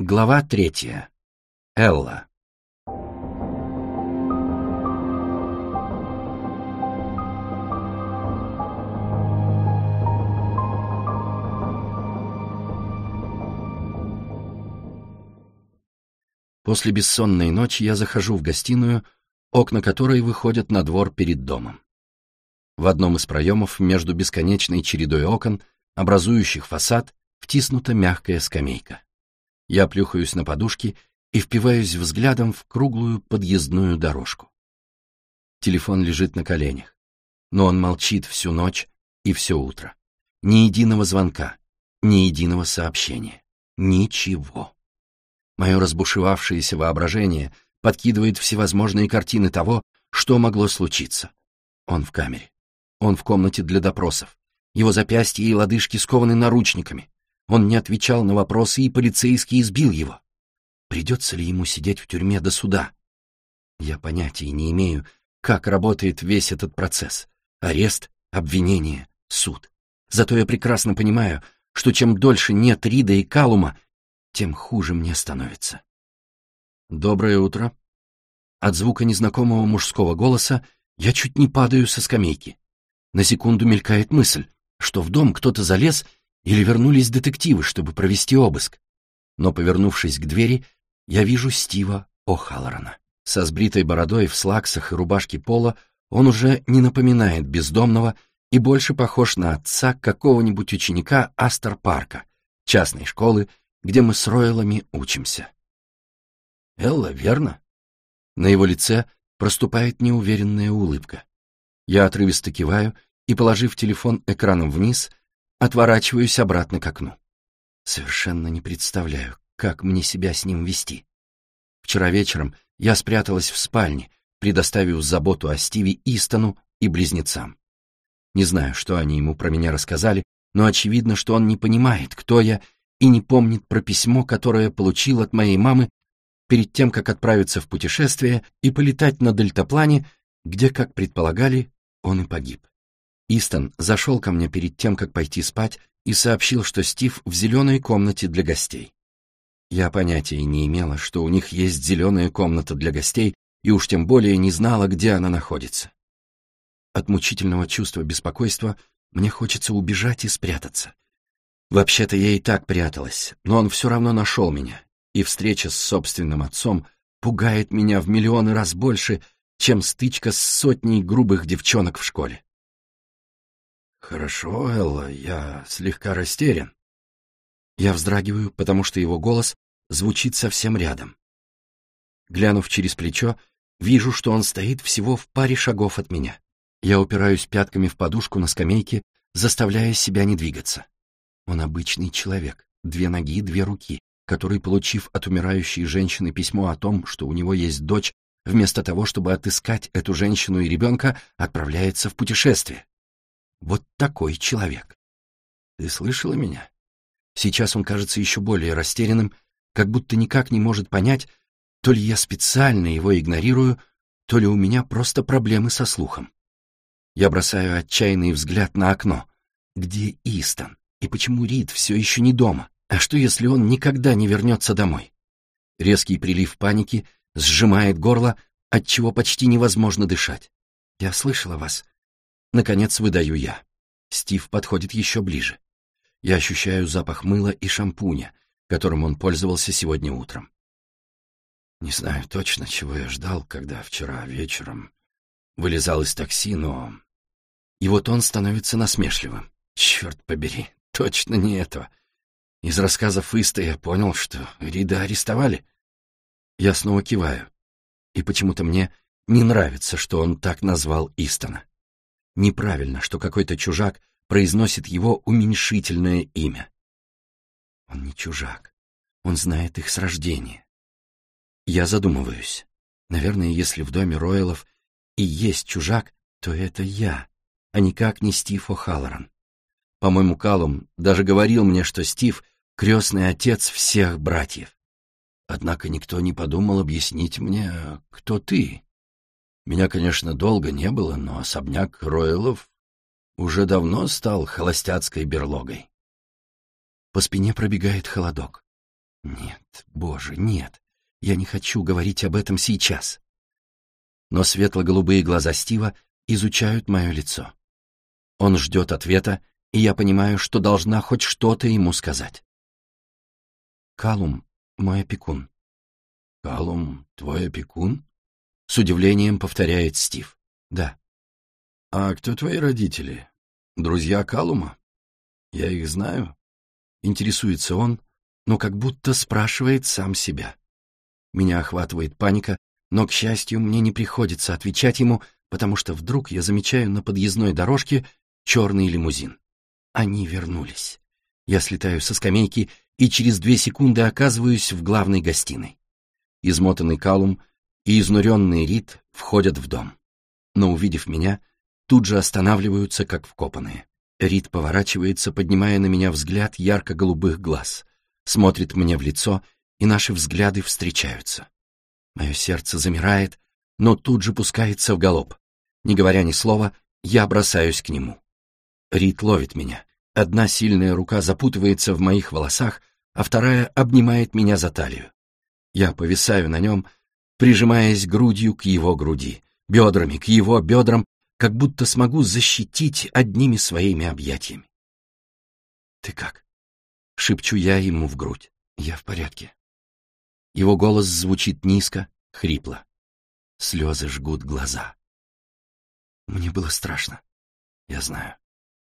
Глава третья. Элла. После бессонной ночи я захожу в гостиную, окна которой выходят на двор перед домом. В одном из проемов между бесконечной чередой окон, образующих фасад, втиснута мягкая скамейка. Я плюхаюсь на подушки и впиваюсь взглядом в круглую подъездную дорожку. Телефон лежит на коленях, но он молчит всю ночь и все утро. Ни единого звонка, ни единого сообщения. Ничего. Мое разбушевавшееся воображение подкидывает всевозможные картины того, что могло случиться. Он в камере. Он в комнате для допросов. Его запястья и лодыжки скованы наручниками. Он не отвечал на вопросы, и полицейский избил его. Придется ли ему сидеть в тюрьме до суда? Я понятия не имею, как работает весь этот процесс. Арест, обвинение, суд. Зато я прекрасно понимаю, что чем дольше нет Рида и Калума, тем хуже мне становится. «Доброе утро». От звука незнакомого мужского голоса я чуть не падаю со скамейки. На секунду мелькает мысль, что в дом кто-то залез или вернулись детективы, чтобы провести обыск. Но, повернувшись к двери, я вижу Стива О'Халлорана. Со сбритой бородой в слаксах и рубашке пола он уже не напоминает бездомного и больше похож на отца какого-нибудь ученика Астер-парка, частной школы где мы с Ройлами учимся. Элла, верно? На его лице проступает неуверенная улыбка. Я отрывисто киваю и, положив телефон экраном вниз, отворачиваюсь обратно к окну. Совершенно не представляю, как мне себя с ним вести. Вчера вечером я спряталась в спальне, предоставив заботу о Стиве Истону и близнецам. Не знаю, что они ему про меня рассказали, но очевидно, что он не понимает, кто я и не помнит про письмо, которое получил от моей мамы перед тем, как отправиться в путешествие и полетать на дельтаплане, где, как предполагали, он и погиб. Истон зашел ко мне перед тем, как пойти спать, и сообщил, что Стив в зеленой комнате для гостей. Я понятия не имела, что у них есть зеленая комната для гостей, и уж тем более не знала, где она находится. От мучительного чувства беспокойства мне хочется убежать и спрятаться. Вообще-то я и так пряталась, но он все равно нашел меня, и встреча с собственным отцом пугает меня в миллионы раз больше, чем стычка с сотней грубых девчонок в школе. «Хорошо, Элла, я слегка растерян». Я вздрагиваю, потому что его голос звучит совсем рядом. Глянув через плечо, вижу, что он стоит всего в паре шагов от меня. Я упираюсь пятками в подушку на скамейке, заставляя себя не двигаться. Он обычный человек, две ноги, две руки, который, получив от умирающей женщины письмо о том, что у него есть дочь, вместо того, чтобы отыскать эту женщину и ребенка, отправляется в путешествие. Вот такой человек. Ты слышала меня? Сейчас он кажется еще более растерянным, как будто никак не может понять, то ли я специально его игнорирую, то ли у меня просто проблемы со слухом. Я бросаю отчаянный взгляд на окно. Где Истон? И почему Рид все еще не дома? А что, если он никогда не вернется домой? Резкий прилив паники сжимает горло, от чего почти невозможно дышать. Я слышала вас. Наконец выдаю я. Стив подходит еще ближе. Я ощущаю запах мыла и шампуня, которым он пользовался сегодня утром. Не знаю точно, чего я ждал, когда вчера вечером вылезал из такси, но... И вот он становится насмешливым. Черт побери, Точно не этого. Из рассказов Иста я понял, что Рида арестовали. Я снова киваю. И почему-то мне не нравится, что он так назвал Истона. Неправильно, что какой-то чужак произносит его уменьшительное имя. Он не чужак. Он знает их с рождения. Я задумываюсь. Наверное, если в доме Ройлов и есть чужак, то это я, а никак не Стив О'Халлоран. По-моему, Калум даже говорил мне, что Стив — крестный отец всех братьев. Однако никто не подумал объяснить мне, кто ты. Меня, конечно, долго не было, но особняк Ройлов уже давно стал холостяцкой берлогой. По спине пробегает холодок. Нет, боже, нет. Я не хочу говорить об этом сейчас. Но светло-голубые глаза Стива изучают мое лицо. Он ждет ответа, и я понимаю, что должна хоть что-то ему сказать. Калум — мой опекун. Калум — твой опекун? С удивлением повторяет Стив. Да. А кто твои родители? Друзья Калума? Я их знаю. Интересуется он, но как будто спрашивает сам себя. Меня охватывает паника, но, к счастью, мне не приходится отвечать ему, потому что вдруг я замечаю на подъездной дорожке черный лимузин. Они вернулись. Я слетаю со скамейки и через две секунды оказываюсь в главной гостиной. Измотанный Калум и изнуренный Рид входят в дом. Но, увидев меня, тут же останавливаются, как вкопанные. Рид поворачивается, поднимая на меня взгляд ярко-голубых глаз, смотрит мне в лицо, и наши взгляды встречаются. Мое сердце замирает, но тут же пускается в галоп. Не говоря ни слова, я бросаюсь к нему. Рид ловит меня. Одна сильная рука запутывается в моих волосах, а вторая обнимает меня за талию. Я повисаю на нем, прижимаясь грудью к его груди, бедрами к его бедрам, как будто смогу защитить одними своими объятиями. «Ты как?» — шепчу я ему в грудь. «Я в порядке». Его голос звучит низко, хрипло. Слезы жгут глаза. Мне было страшно. Я знаю.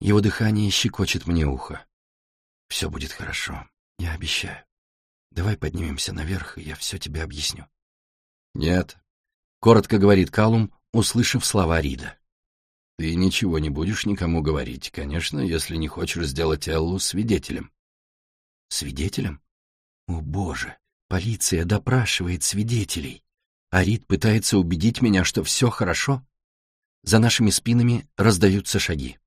Его дыхание щекочет мне ухо. Все будет хорошо, я обещаю. Давай поднимемся наверх, и я все тебе объясню. Нет, коротко говорит Калум, услышав слова Рида. Ты ничего не будешь никому говорить, конечно, если не хочешь сделать Эллу свидетелем. Свидетелем? О, боже, полиция допрашивает свидетелей. А Рид пытается убедить меня, что все хорошо. За нашими спинами раздаются шаги.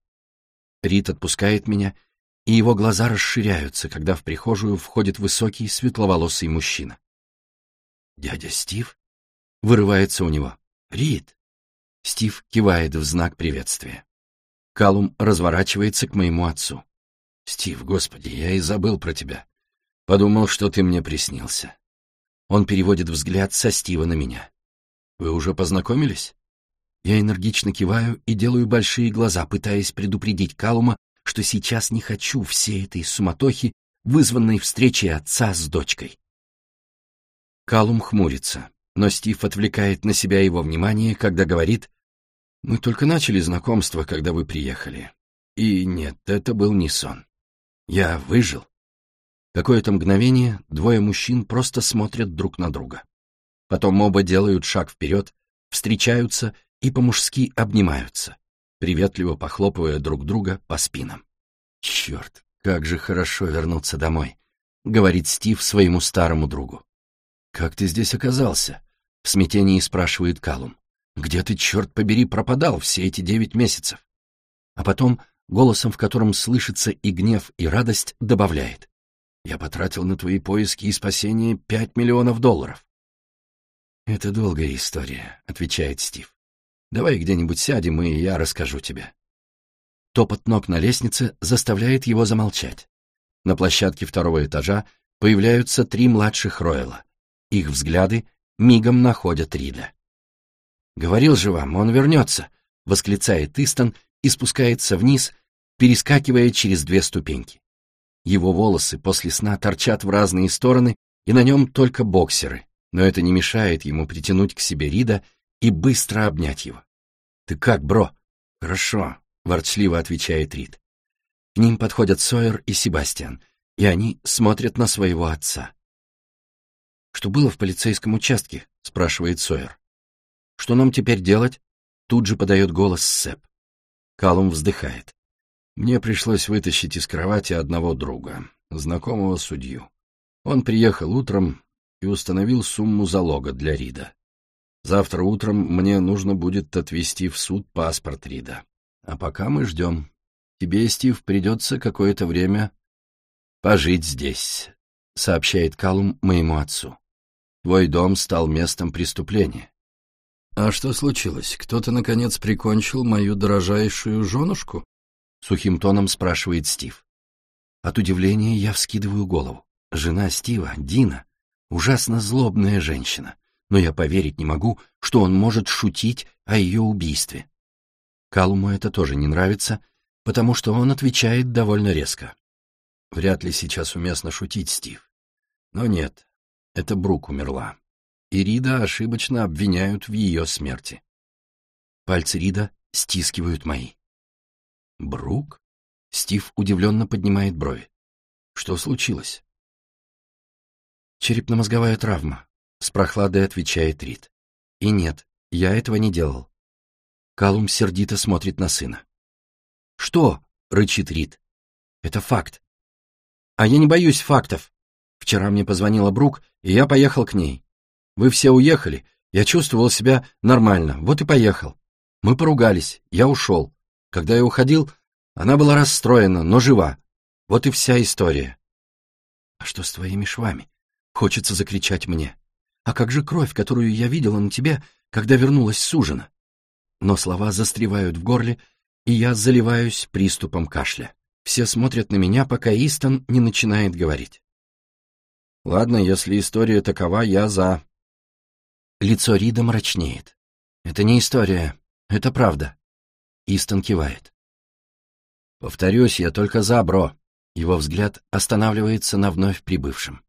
Рид отпускает меня, и его глаза расширяются, когда в прихожую входит высокий, светловолосый мужчина. «Дядя Стив?» — вырывается у него. «Рид!» Стив кивает в знак приветствия. Калум разворачивается к моему отцу. «Стив, господи, я и забыл про тебя. Подумал, что ты мне приснился». Он переводит взгляд со Стива на меня. «Вы уже познакомились?» Я энергично киваю и делаю большие глаза, пытаясь предупредить Калума, что сейчас не хочу всей этой суматохи, вызванной встречей отца с дочкой. Калум хмурится, но Стив отвлекает на себя его внимание, когда говорит «Мы только начали знакомство, когда вы приехали. И нет, это был не сон. Я выжил». Какое-то мгновение двое мужчин просто смотрят друг на друга. Потом оба делают шаг вперед, встречаются и по-мужски обнимаются, приветливо похлопывая друг друга по спинам. «Черт, как же хорошо вернуться домой», — говорит Стив своему старому другу. «Как ты здесь оказался?» — в смятении спрашивает Калум. «Где ты, черт побери, пропадал все эти девять месяцев?» А потом, голосом, в котором слышится и гнев, и радость, добавляет. «Я потратил на твои поиски и спасение пять миллионов долларов». «Это долгая история», — отвечает Стив. Давай где-нибудь сядем, и я расскажу тебе». Топот ног на лестнице заставляет его замолчать. На площадке второго этажа появляются три младших Ройла. Их взгляды мигом находят Рида. «Говорил же вам, он вернется!» — восклицает Истон и спускается вниз, перескакивая через две ступеньки. Его волосы после сна торчат в разные стороны, и на нем только боксеры, но это не мешает ему притянуть к себе Рида и быстро обнять его. «Ты как, бро?» «Хорошо», — ворчливо отвечает Рид. К ним подходят Сойер и Себастьян, и они смотрят на своего отца. «Что было в полицейском участке?» — спрашивает Сойер. «Что нам теперь делать?» Тут же подает голос Сэп. Калум вздыхает. «Мне пришлось вытащить из кровати одного друга, знакомого судью. Он приехал утром и установил сумму залога для Рида. Завтра утром мне нужно будет отвезти в суд паспорт Рида. А пока мы ждем. Тебе, Стив, придется какое-то время пожить здесь, — сообщает Калум моему отцу. Твой дом стал местом преступления. А что случилось? Кто-то, наконец, прикончил мою дорожайшую женушку? Сухим тоном спрашивает Стив. От удивления я вскидываю голову. Жена Стива, Дина, ужасно злобная женщина, но я поверить не могу, что он может шутить о ее убийстве. Калуму это тоже не нравится, потому что он отвечает довольно резко. Вряд ли сейчас уместно шутить, Стив. Но нет, это Брук умерла. И Рида ошибочно обвиняют в ее смерти. Пальцы Рида стискивают мои. «Брук?» Стив удивленно поднимает брови. «Что случилось?» «Черепно-мозговая травма», — с прохладой отвечает Рид. «И нет, я этого не делал». Калум сердито смотрит на сына. «Что?» — рычит Рид. «Это факт». «А я не боюсь фактов. Вчера мне позвонила Брук, и я поехал к ней. Вы все уехали, я чувствовал себя нормально, вот и поехал. Мы поругались, я ушел. Когда я уходил, она была расстроена, но жива. Вот и вся история. А что с твоими швами? Хочется закричать мне. А как же кровь, которую я видела на тебе, когда вернулась с ужина? Но слова застревают в горле, и я заливаюсь приступом кашля. Все смотрят на меня, пока Истон не начинает говорить. Ладно, если история такова, я за. Лицо Рида мрачнеет. Это не история, это правда. Истон кивает. Повторюсь, я только за, бро. Его взгляд останавливается на вновь прибывшем.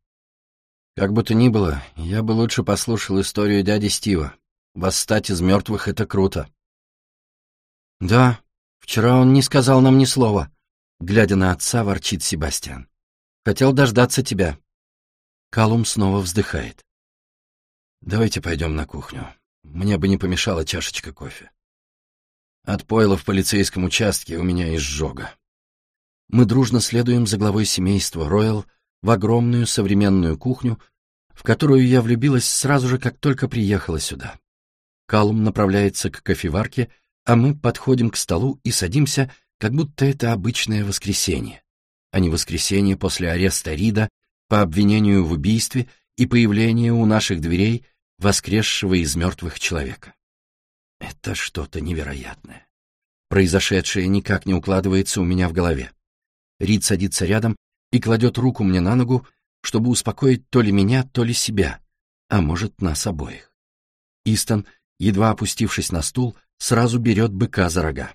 Как бы то ни было, я бы лучше послушал историю дяди Стива. Восстать из мертвых — это круто. Да, вчера он не сказал нам ни слова. Глядя на отца, ворчит Себастьян. Хотел дождаться тебя. Калум снова вздыхает. Давайте пойдем на кухню. Мне бы не помешала чашечка кофе. От пойла в полицейском участке у меня изжога. Мы дружно следуем за главой семейства Ройл в огромную современную кухню, в которую я влюбилась сразу же, как только приехала сюда. Калум направляется к кофеварке, а мы подходим к столу и садимся, как будто это обычное воскресенье, а не воскресенье после ареста Рида по обвинению в убийстве и появления у наших дверей воскресшего из мертвых человека. Это что-то невероятное. Произошедшее никак не укладывается у меня в голове. Рид садится рядом и кладет руку мне на ногу, чтобы успокоить то ли меня, то ли себя, а может, нас обоих. Истон, едва опустившись на стул, сразу берет быка за рога.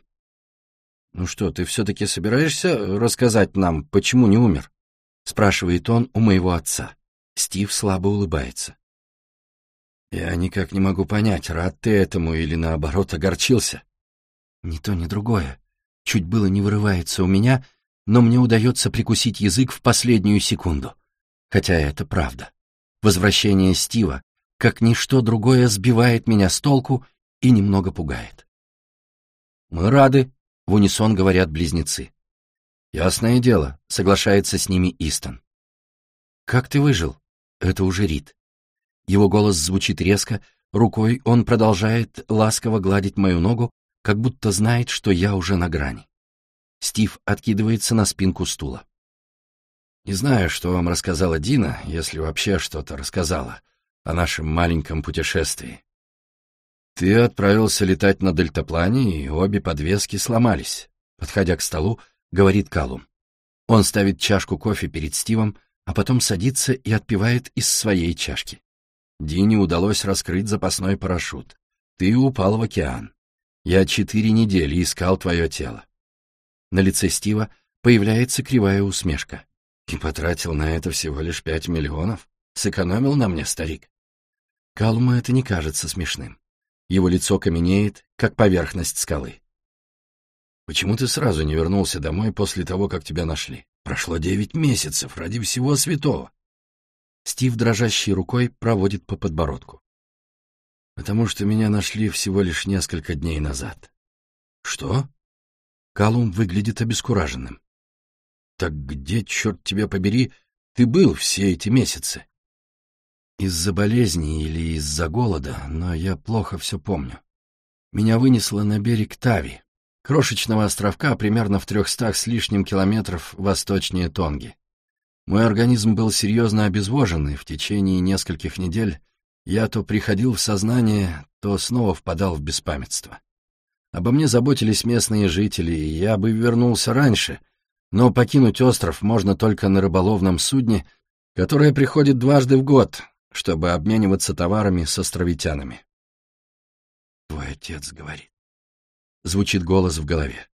«Ну что, ты все-таки собираешься рассказать нам, почему не умер?» — спрашивает он у моего отца. Стив слабо улыбается. Я никак не могу понять, рад ты этому или, наоборот, огорчился. Ни то, ни другое. Чуть было не вырывается у меня, но мне удается прикусить язык в последнюю секунду. Хотя это правда. Возвращение Стива, как ничто другое, сбивает меня с толку и немного пугает. «Мы рады», — в унисон говорят близнецы. «Ясное дело», — соглашается с ними Истон. «Как ты выжил?» — это уже Рид. Его голос звучит резко, рукой он продолжает ласково гладить мою ногу, как будто знает, что я уже на грани. Стив откидывается на спинку стула. «Не знаю, что вам рассказала Дина, если вообще что-то рассказала, о нашем маленьком путешествии. Ты отправился летать на дельтаплане, и обе подвески сломались», — подходя к столу, говорит Калум. Он ставит чашку кофе перед Стивом, а потом садится и отпивает из своей чашки. Дине удалось раскрыть запасной парашют. Ты упал в океан. Я четыре недели искал твое тело. На лице Стива появляется кривая усмешка. И потратил на это всего лишь пять миллионов. Сэкономил на мне, старик. Калуму это не кажется смешным. Его лицо каменеет, как поверхность скалы. Почему ты сразу не вернулся домой после того, как тебя нашли? Прошло девять месяцев, ради всего святого. Стив дрожащей рукой проводит по подбородку. «Потому что меня нашли всего лишь несколько дней назад». «Что?» Калум выглядит обескураженным. «Так где, черт тебя побери, ты был все эти месяцы?» «Из-за болезни или из-за голода, но я плохо все помню. Меня вынесло на берег Тави, крошечного островка примерно в трехстах с лишним километров восточнее Тонги. Мой организм был серьезно обезвожен, и в течение нескольких недель я то приходил в сознание, то снова впадал в беспамятство. Обо мне заботились местные жители, и я бы вернулся раньше, но покинуть остров можно только на рыболовном судне, которая приходит дважды в год, чтобы обмениваться товарами с островитянами. «Твой отец говорит». Звучит голос в голове.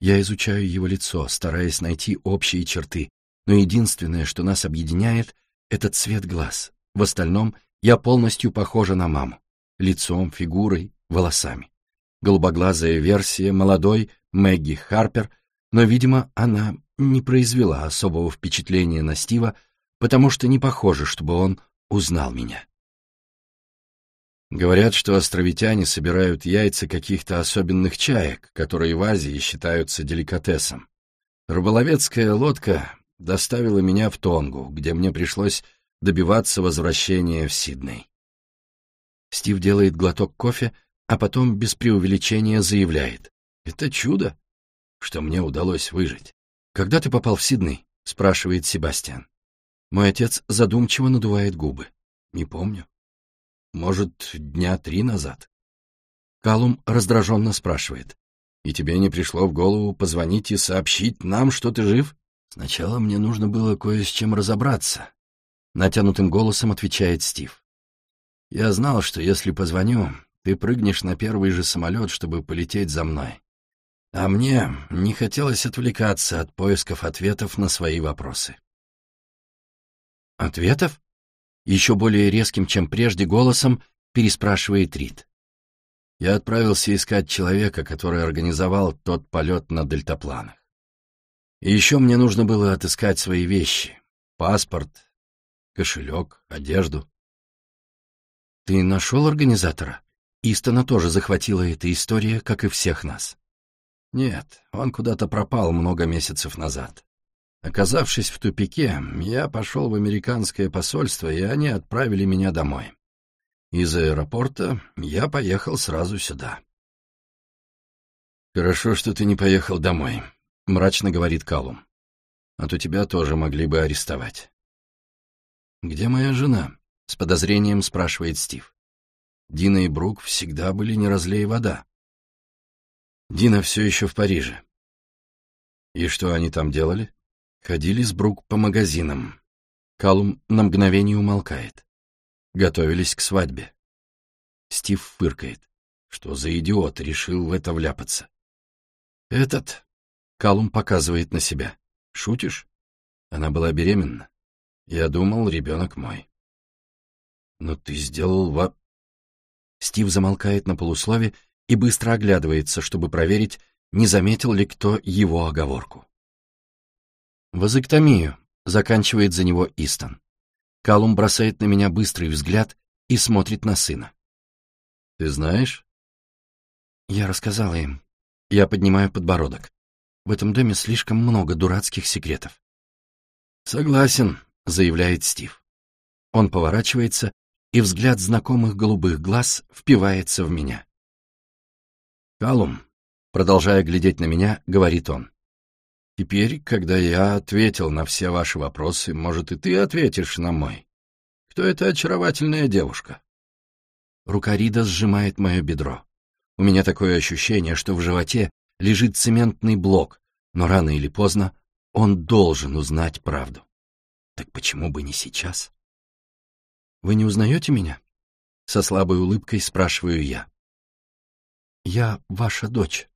Я изучаю его лицо, стараясь найти общие черты, но единственное, что нас объединяет, — это цвет глаз. В остальном я полностью похожа на маму. Лицом, фигурой, волосами. Голубоглазая версия молодой Мэгги Харпер, но, видимо, она не произвела особого впечатления на Стива, потому что не похоже, чтобы он узнал меня. Говорят, что островитяне собирают яйца каких-то особенных чаек, которые в Азии считаются деликатесом. Рыболовецкая лодка доставила меня в Тонгу, где мне пришлось добиваться возвращения в Сидней. Стив делает глоток кофе, а потом без преувеличения заявляет. «Это чудо, что мне удалось выжить. Когда ты попал в Сидней?» — спрашивает Себастьян. Мой отец задумчиво надувает губы. «Не помню. Может, дня три назад. Калум раздраженно спрашивает. «И тебе не пришло в голову позвонить и сообщить нам, что ты жив?» «Сначала мне нужно было кое с чем разобраться», — натянутым голосом отвечает Стив. «Я знал, что если позвоню, ты прыгнешь на первый же самолет, чтобы полететь за мной. А мне не хотелось отвлекаться от поисков ответов на свои вопросы». «Ответов?» Еще более резким, чем прежде, голосом переспрашивает Рид. Я отправился искать человека, который организовал тот полет на дельтапланах. И еще мне нужно было отыскать свои вещи. Паспорт, кошелек, одежду. Ты нашел организатора? Истона тоже захватила эта история, как и всех нас. Нет, он куда-то пропал много месяцев назад. Оказавшись в тупике, я пошел в американское посольство, и они отправили меня домой. Из аэропорта я поехал сразу сюда. «Хорошо, что ты не поехал домой», — мрачно говорит Калум. «А то тебя тоже могли бы арестовать». «Где моя жена?» — с подозрением спрашивает Стив. Дина и Брук всегда были не разлей вода. Дина все еще в Париже. И что они там делали? Ходили с Брук по магазинам. Калум на мгновение умолкает. Готовились к свадьбе. Стив фыркает. Что за идиот решил в это вляпаться? Этот... Калум показывает на себя. Шутишь? Она была беременна. Я думал, ребенок мой. Но ты сделал во... Стив замолкает на полуслове и быстро оглядывается, чтобы проверить, не заметил ли кто его оговорку. «Вазоктомию», — заканчивает за него Истон. Калум бросает на меня быстрый взгляд и смотрит на сына. «Ты знаешь?» Я рассказала им. Я поднимаю подбородок. В этом доме слишком много дурацких секретов. «Согласен», — заявляет Стив. Он поворачивается, и взгляд знакомых голубых глаз впивается в меня. «Калум», продолжая глядеть на меня, говорит он. Теперь, когда я ответил на все ваши вопросы, может, и ты ответишь на мой. Кто эта очаровательная девушка? Рука Рида сжимает мое бедро. У меня такое ощущение, что в животе лежит цементный блок, но рано или поздно он должен узнать правду. Так почему бы не сейчас? Вы не узнаете меня? Со слабой улыбкой спрашиваю я. Я ваша дочь.